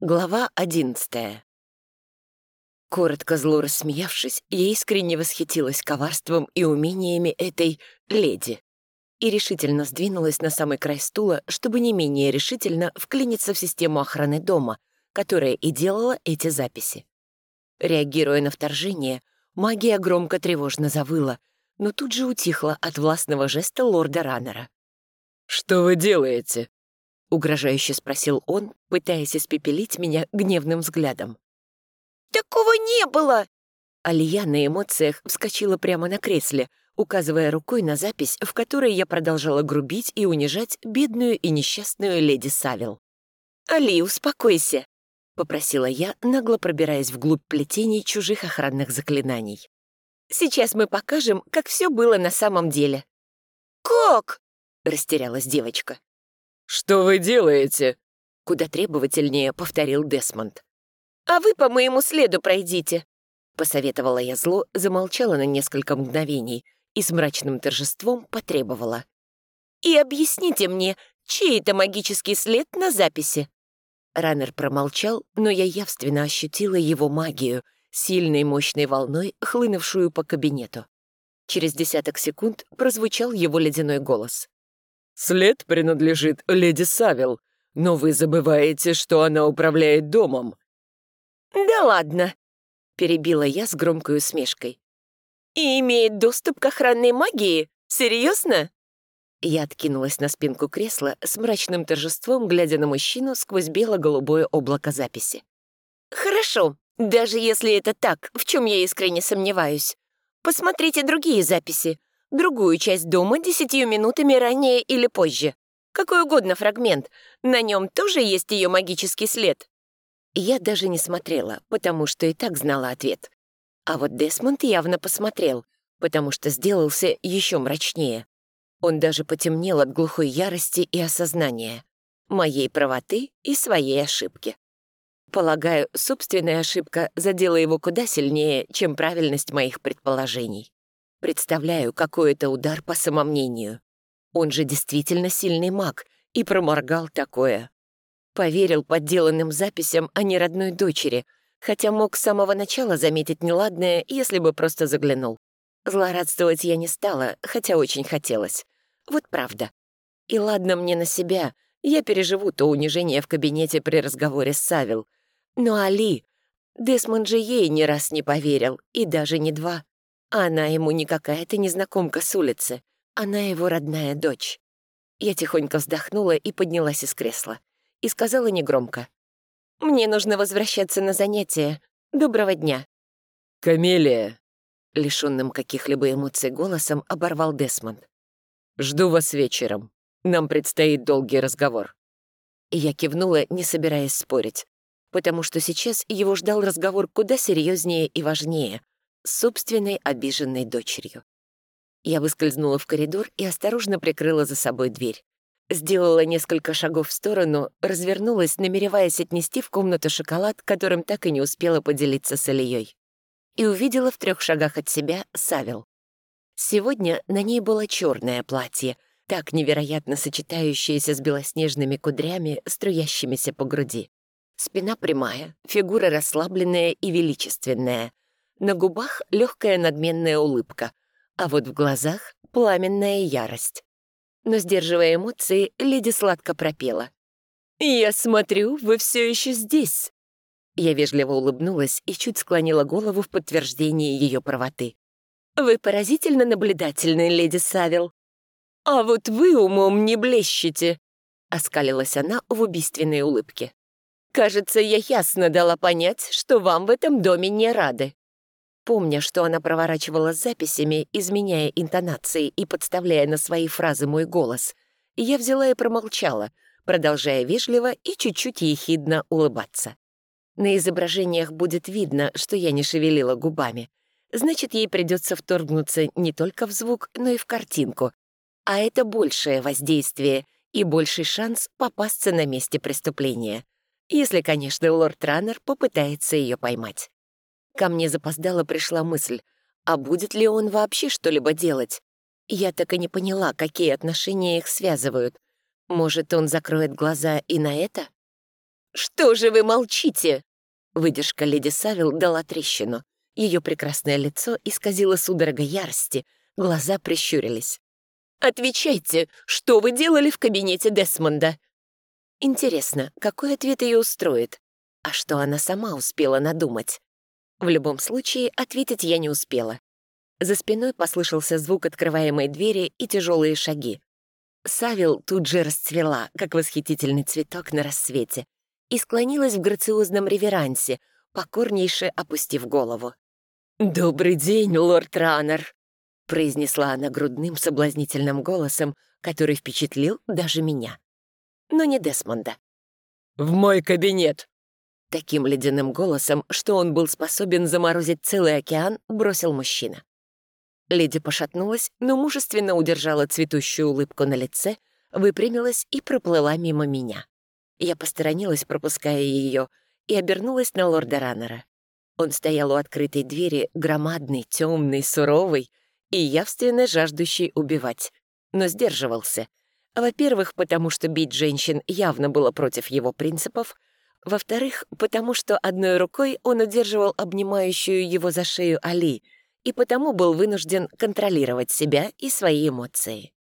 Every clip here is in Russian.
Глава одиннадцатая. Коротко зло рассмеявшись, я искренне восхитилась коварством и умениями этой леди и решительно сдвинулась на самый край стула, чтобы не менее решительно вклиниться в систему охраны дома, которая и делала эти записи. Реагируя на вторжение, магия громко тревожно завыла, но тут же утихла от властного жеста лорда Раннера. «Что вы делаете?» — угрожающе спросил он, пытаясь испепелить меня гневным взглядом. «Такого не было!» Алия на эмоциях вскочила прямо на кресле, указывая рукой на запись, в которой я продолжала грубить и унижать бедную и несчастную леди Савил. «Али, успокойся!» — попросила я, нагло пробираясь вглубь плетений чужих охранных заклинаний. «Сейчас мы покажем, как все было на самом деле». «Как?» — растерялась девочка. «Что вы делаете?» — куда требовательнее повторил Десмонд. «А вы по моему следу пройдите», — посоветовала я зло, замолчала на несколько мгновений и с мрачным торжеством потребовала. «И объясните мне, чей это магический след на записи?» Раннер промолчал, но я явственно ощутила его магию, сильной мощной волной, хлынувшую по кабинету. Через десяток секунд прозвучал его ледяной голос. След принадлежит леди Савил, но вы забываете, что она управляет домом». «Да ладно», — перебила я с громкой усмешкой. «И имеет доступ к охранной магии? Серьезно?» Я откинулась на спинку кресла с мрачным торжеством, глядя на мужчину сквозь бело-голубое облако записи. «Хорошо, даже если это так, в чем я искренне сомневаюсь. Посмотрите другие записи другую часть дома десятью минутами ранее или позже. Какой угодно фрагмент. На нем тоже есть ее магический след. Я даже не смотрела, потому что и так знала ответ. А вот Десмонд явно посмотрел, потому что сделался еще мрачнее. Он даже потемнел от глухой ярости и осознания. Моей правоты и своей ошибки. Полагаю, собственная ошибка задела его куда сильнее, чем правильность моих предположений. Представляю, какой это удар по самомнению. Он же действительно сильный маг и проморгал такое. Поверил подделанным записям о неродной дочери, хотя мог с самого начала заметить неладное, если бы просто заглянул. Злорадствовать я не стала, хотя очень хотелось. Вот правда. И ладно мне на себя, я переживу то унижение в кабинете при разговоре с Савил. Но Али... Десмонд же ей ни раз не поверил, и даже не два. Она ему не какая-то незнакомка с улицы, она его родная дочь. Я тихонько вздохнула и поднялась из кресла. И сказала негромко. «Мне нужно возвращаться на занятия. Доброго дня». «Камелия», — лишённым каких-либо эмоций голосом оборвал Десмонд. «Жду вас вечером. Нам предстоит долгий разговор». я кивнула, не собираясь спорить, потому что сейчас его ждал разговор куда серьезнее и важнее, собственной обиженной дочерью. Я выскользнула в коридор и осторожно прикрыла за собой дверь. Сделала несколько шагов в сторону, развернулась, намереваясь отнести в комнату шоколад, которым так и не успела поделиться с Ильей. И увидела в трех шагах от себя Савел. Сегодня на ней было черное платье, так невероятно сочетающееся с белоснежными кудрями, струящимися по груди. Спина прямая, фигура расслабленная и величественная, на губах легкая надменная улыбка, а вот в глазах пламенная ярость. Но, сдерживая эмоции, леди сладко пропела. «Я смотрю, вы все еще здесь». Я вежливо улыбнулась и чуть склонила голову в подтверждение ее правоты. «Вы поразительно наблюдательны, леди Савил». «А вот вы умом не блещете», — оскалилась она в убийственной улыбке. «Кажется, я ясно дала понять, что вам в этом доме не рады». Помня, что она проворачивала записями, изменяя интонации и подставляя на свои фразы мой голос, я взяла и промолчала, продолжая вежливо и чуть-чуть ехидно улыбаться. На изображениях будет видно, что я не шевелила губами. Значит, ей придется вторгнуться не только в звук, но и в картинку. А это большее воздействие и больший шанс попасться на месте преступления. Если, конечно, лорд Раннер попытается ее поймать. Ко мне запоздало пришла мысль, а будет ли он вообще что-либо делать? Я так и не поняла, какие отношения их связывают. Может, он закроет глаза и на это? «Что же вы молчите?» Выдержка леди Савил дала трещину. Ее прекрасное лицо исказило судорога ярости, глаза прищурились. «Отвечайте, что вы делали в кабинете Десмонда?» Интересно, какой ответ ее устроит? А что она сама успела надумать? В любом случае, ответить я не успела. За спиной послышался звук открываемой двери и тяжелые шаги. Савил тут же расцвела, как восхитительный цветок на рассвете, и склонилась в грациозном реверансе, покорнейше опустив голову. «Добрый день, лорд Раннер!» — произнесла она грудным соблазнительным голосом, который впечатлил даже меня. Но не Десмонда. «В мой кабинет!» Таким ледяным голосом, что он был способен заморозить целый океан, бросил мужчина. Леди пошатнулась, но мужественно удержала цветущую улыбку на лице, выпрямилась и проплыла мимо меня. Я посторонилась, пропуская ее, и обернулась на лорда Раннера. Он стоял у открытой двери, громадный, темный, суровый и явственно жаждущий убивать, но сдерживался. Во-первых, потому что бить женщин явно было против его принципов, во-вторых, потому что одной рукой он удерживал обнимающую его за шею Али и потому был вынужден контролировать себя и свои эмоции.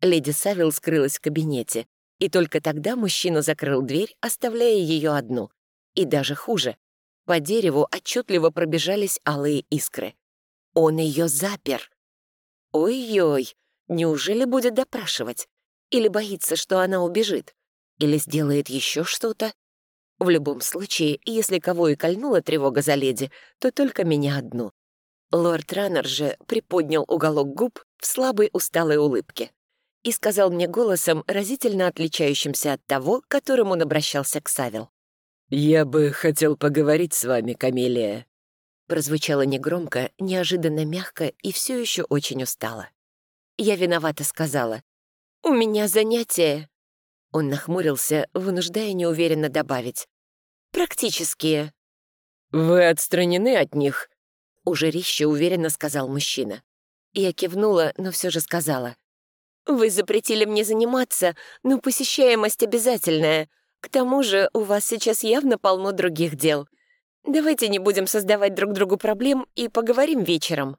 Леди Савил скрылась в кабинете, и только тогда мужчина закрыл дверь, оставляя ее одну. И даже хуже. По дереву отчетливо пробежались алые искры. Он ее запер. Ой-ой, неужели будет допрашивать? Или боится, что она убежит? Или сделает еще что-то? В любом случае, если кого и кольнула тревога за леди, то только меня одну. Лорд Раннер же приподнял уголок губ в слабой усталой улыбке и сказал мне голосом, разительно отличающимся от того, которым он обращался к Савел. «Я бы хотел поговорить с вами, Камелия». Прозвучало негромко, неожиданно мягко и все еще очень устало. Я виновата сказала. «У меня занятие». Он нахмурился, вынуждая неуверенно добавить. «Практические». «Вы отстранены от них?» Уже резче уверенно сказал мужчина. Я кивнула, но все же сказала. «Вы запретили мне заниматься, но посещаемость обязательная. К тому же у вас сейчас явно полно других дел. Давайте не будем создавать друг другу проблем и поговорим вечером».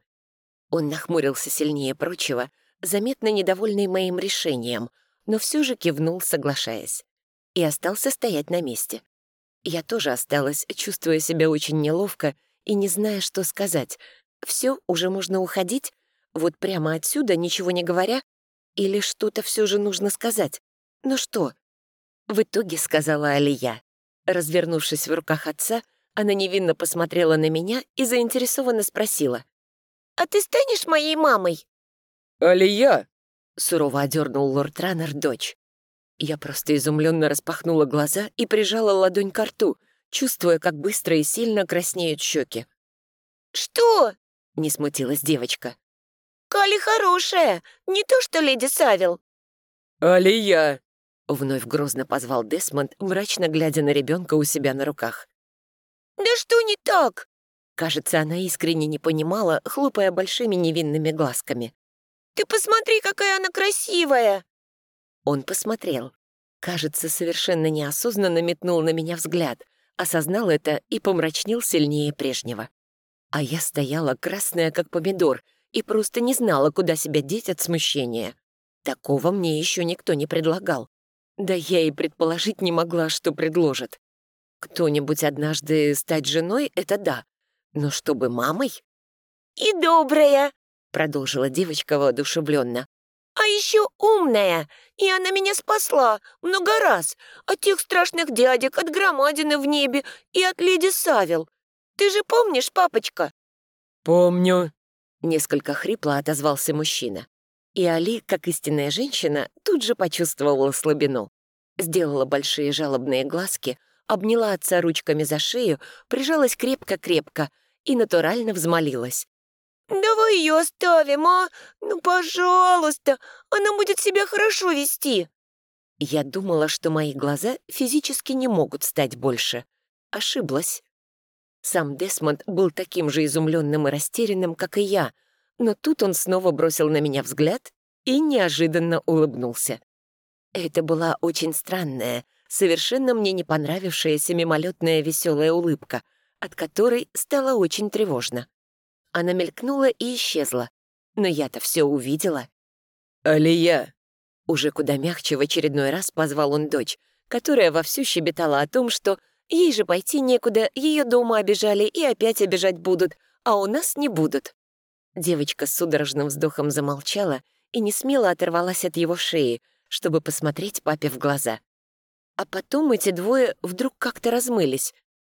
Он нахмурился сильнее прочего, заметно недовольный моим решением, но все же кивнул, соглашаясь. И остался стоять на месте. Я тоже осталась, чувствуя себя очень неловко и не зная, что сказать. Все, уже можно уходить? Вот прямо отсюда, ничего не говоря? Или что-то все же нужно сказать? Ну что? В итоге сказала Алия. Развернувшись в руках отца, она невинно посмотрела на меня и заинтересованно спросила. «А ты станешь моей мамой?» «Алия!» — сурово одернул лорд Раннер дочь. Я просто изумленно распахнула глаза и прижала ладонь к рту, чувствуя, как быстро и сильно краснеют щеки. «Что?» — не смутилась девочка. «Кали хорошая, не то что леди Савил». «Алия!» — вновь грозно позвал Десмонд, мрачно глядя на ребенка у себя на руках. «Да что не так?» Кажется, она искренне не понимала, хлопая большими невинными глазками. «Ты посмотри, какая она красивая!» Он посмотрел. Кажется, совершенно неосознанно метнул на меня взгляд, осознал это и помрачнел сильнее прежнего. А я стояла красная, как помидор, и просто не знала, куда себя деть от смущения. Такого мне еще никто не предлагал. Да я и предположить не могла, что предложат. Кто-нибудь однажды стать женой — это да, но чтобы мамой? «И добрая», — продолжила девочка воодушевленно. А еще умная, и она меня спасла много раз от тех страшных дядек, от громадины в небе и от леди Савил. Ты же помнишь, папочка?» «Помню», — несколько хрипло отозвался мужчина. И Али, как истинная женщина, тут же почувствовала слабину. Сделала большие жалобные глазки, обняла отца ручками за шею, прижалась крепко-крепко и натурально взмолилась. «Давай ее оставим, а? Ну, пожалуйста, она будет себя хорошо вести». Я думала, что мои глаза физически не могут стать больше. Ошиблась. Сам Десмонд был таким же изумленным и растерянным, как и я, но тут он снова бросил на меня взгляд и неожиданно улыбнулся. Это была очень странная, совершенно мне не понравившаяся мимолетная веселая улыбка, от которой стало очень тревожно. Она мелькнула и исчезла, но я-то все увидела. «Алия!» Уже куда мягче в очередной раз позвал он дочь, которая вовсю щебетала о том, что ей же пойти некуда, ее дома обижали и опять обижать будут, а у нас не будут. Девочка с судорожным вздохом замолчала и не смело оторвалась от его шеи, чтобы посмотреть папе в глаза. А потом эти двое вдруг как-то размылись,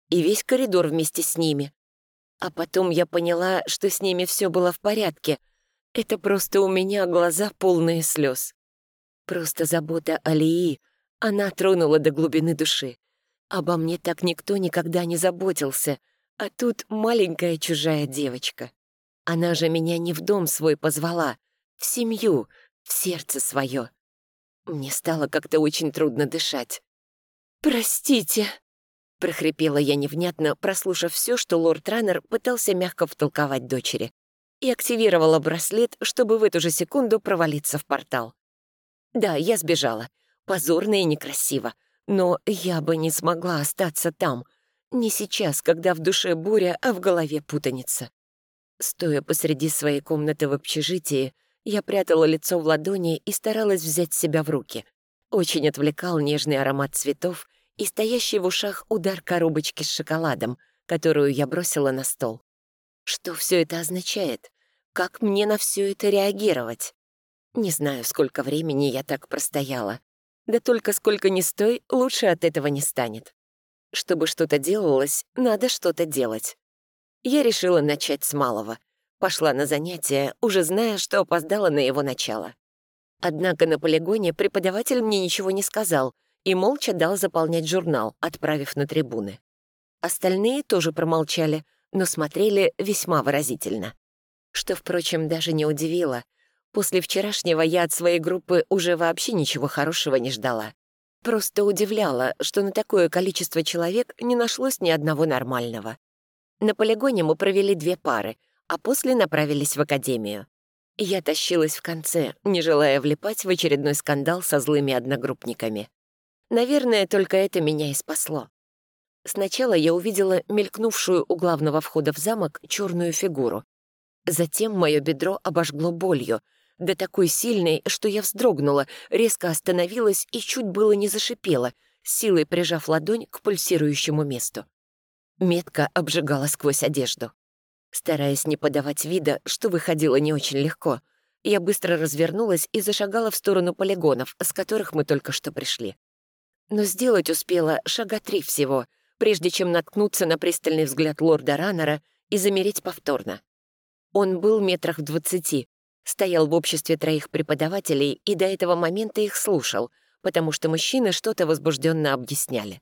и весь коридор вместе с ними. А потом я поняла, что с ними все было в порядке. Это просто у меня глаза полные слез. Просто забота Алии, она тронула до глубины души. Обо мне так никто никогда не заботился, а тут маленькая чужая девочка. Она же меня не в дом свой позвала, в семью, в сердце свое. Мне стало как-то очень трудно дышать. «Простите», — прохрипела я невнятно, прослушав все, что лорд Раннер пытался мягко втолковать дочери, и активировала браслет, чтобы в эту же секунду провалиться в портал. Да, я сбежала. Позорно и некрасиво. Но я бы не смогла остаться там. Не сейчас, когда в душе буря, а в голове путаница. Стоя посреди своей комнаты в общежитии, я прятала лицо в ладони и старалась взять себя в руки. Очень отвлекал нежный аромат цветов и стоящий в ушах удар коробочки с шоколадом, которую я бросила на стол. Что все это означает? Как мне на все это реагировать? Не знаю, сколько времени я так простояла. Да только сколько ни стой, лучше от этого не станет. Чтобы что-то делалось, надо что-то делать. Я решила начать с малого. Пошла на занятия, уже зная, что опоздала на его начало. Однако на полигоне преподаватель мне ничего не сказал и молча дал заполнять журнал, отправив на трибуны. Остальные тоже промолчали, но смотрели весьма выразительно. Что, впрочем, даже не удивило — После вчерашнего я от своей группы уже вообще ничего хорошего не ждала. Просто удивляла, что на такое количество человек не нашлось ни одного нормального. На полигоне мы провели две пары, а после направились в академию. Я тащилась в конце, не желая влипать в очередной скандал со злыми одногруппниками. Наверное, только это меня и спасло. Сначала я увидела мелькнувшую у главного входа в замок черную фигуру. Затем мое бедро обожгло болью, да такой сильной, что я вздрогнула, резко остановилась и чуть было не зашипела, силой прижав ладонь к пульсирующему месту. Метка обжигала сквозь одежду. Стараясь не подавать вида, что выходило не очень легко, я быстро развернулась и зашагала в сторону полигонов, с которых мы только что пришли. Но сделать успела шага три всего, прежде чем наткнуться на пристальный взгляд лорда Раннера и замереть повторно. Он был метрах в двадцати, Стоял в обществе троих преподавателей и до этого момента их слушал, потому что мужчины что-то возбужденно объясняли.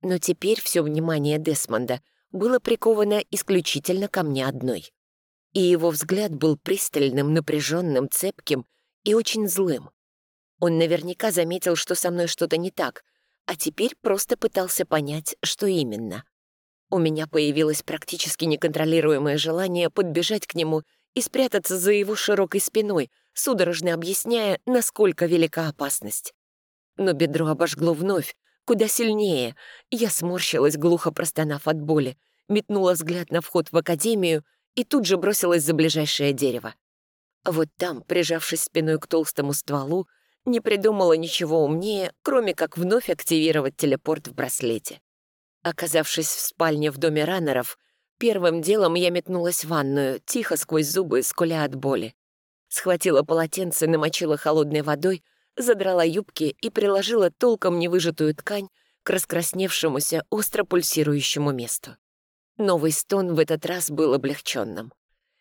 Но теперь все внимание Десмонда было приковано исключительно ко мне одной. И его взгляд был пристальным, напряженным, цепким и очень злым. Он наверняка заметил, что со мной что-то не так, а теперь просто пытался понять, что именно. У меня появилось практически неконтролируемое желание подбежать к нему и спрятаться за его широкой спиной, судорожно объясняя, насколько велика опасность. Но бедро обожгло вновь, куда сильнее. Я сморщилась, глухо простонав от боли, метнула взгляд на вход в академию и тут же бросилась за ближайшее дерево. Вот там, прижавшись спиной к толстому стволу, не придумала ничего умнее, кроме как вновь активировать телепорт в браслете. Оказавшись в спальне в доме раннеров, Первым делом я метнулась в ванную, тихо сквозь зубы, скуля от боли. Схватила полотенце, намочила холодной водой, задрала юбки и приложила толком невыжатую ткань к раскрасневшемуся, остро пульсирующему месту. Новый стон в этот раз был облегченным.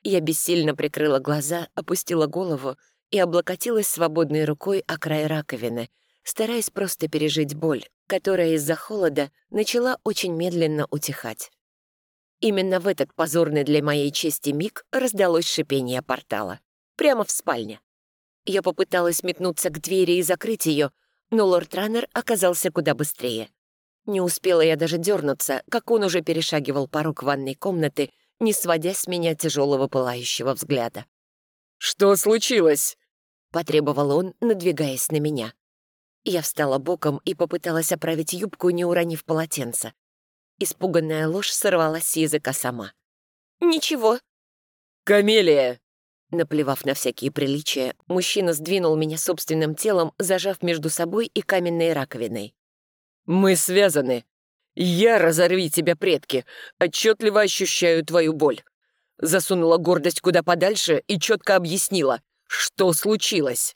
Я бессильно прикрыла глаза, опустила голову и облокотилась свободной рукой о край раковины, стараясь просто пережить боль, которая из-за холода начала очень медленно утихать. Именно в этот позорный для моей чести миг раздалось шипение портала. Прямо в спальне. Я попыталась метнуться к двери и закрыть ее, но лорд Раннер оказался куда быстрее. Не успела я даже дернуться, как он уже перешагивал порог ванной комнаты, не сводя с меня тяжелого пылающего взгляда. «Что случилось?» — потребовал он, надвигаясь на меня. Я встала боком и попыталась оправить юбку, не уронив полотенце. Испуганная ложь сорвалась с языка сама. «Ничего». «Камелия!» Наплевав на всякие приличия, мужчина сдвинул меня собственным телом, зажав между собой и каменной раковиной. «Мы связаны. Я, разорви тебя, предки, отчетливо ощущаю твою боль. Засунула гордость куда подальше и четко объяснила, что случилось.